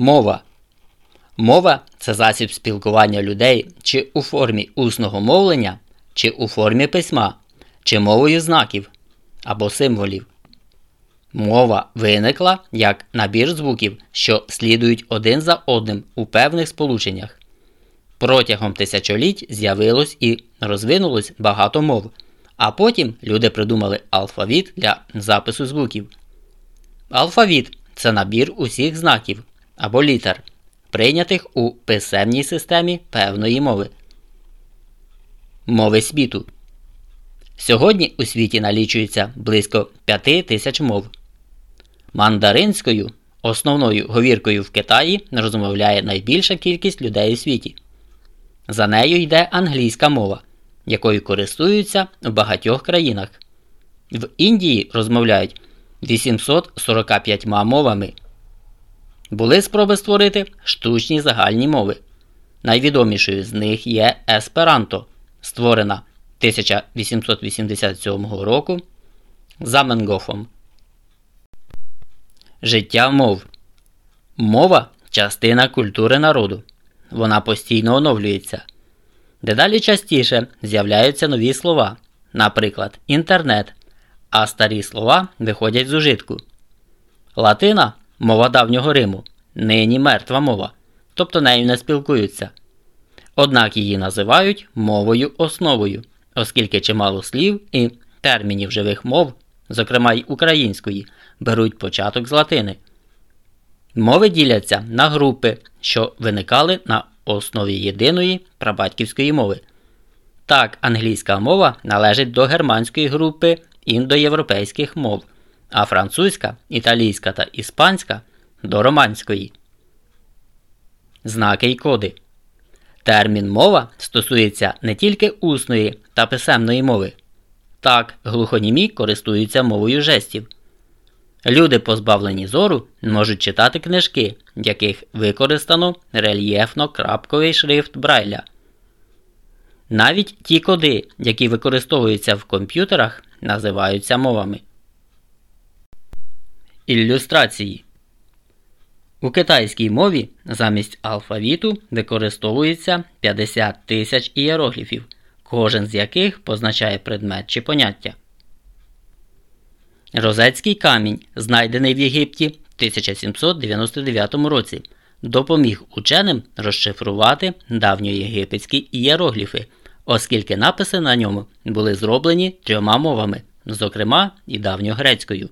Мова. Мова це засіб спілкування людей чи у формі усного мовлення, чи у формі письма, чи мовою знаків або символів. Мова виникла як набір звуків, що слідують один за одним у певних сполученнях. Протягом тисячоліть з'явилось і розвинулось багато мов, а потім люди придумали алфавіт для запису звуків. Алфавіт це набір усіх знаків або літер, прийнятих у писемній системі певної мови. Мови світу. Сьогодні у світі налічується близько 5 тисяч мов. Мандаринською, основною говіркою в Китаї, розмовляє найбільша кількість людей у світі. За нею йде англійська мова, якою користуються в багатьох країнах. В Індії розмовляють 845 мовами. Були спроби створити штучні загальні мови. Найвідомішою з них є Есперанто, створена 1887 року Заменгофом. Життя мов. Мова частина культури народу. Вона постійно оновлюється. Дедалі частіше з'являються нові слова, наприклад, інтернет, а старі слова виходять з ужитку. Латина мова давнього Риму, нині мертва мова, тобто нею не спілкуються. Однак її називають мовою основою, оскільки чимало слів і термінів живих мов, зокрема й української, беруть початок з латини. Мови діляться на групи, що виникали на основі єдиної прабатьківської мови. Так, англійська мова належить до германської групи індоєвропейських мов, а французька, італійська та іспанська до романської. Знаки й коди. Термін мова стосується не тільки усної та писемної мови. Так, глухонімі користуються мовою жестів. Люди, позбавлені зору, можуть читати книжки, в яких використано рельєфно крапковий шрифт Брайля. Навіть ті коди, які використовуються в комп'ютерах, називаються мовами. Ілюстрації у китайській мові замість алфавіту використовується 50 тисяч ієрогліфів, кожен з яких позначає предмет чи поняття. Розецький камінь, знайдений в Єгипті в 1799 році, допоміг ученим розшифрувати давньоєгипетські ієрогліфи, оскільки написи на ньому були зроблені трьома мовами, зокрема і давньогрецькою.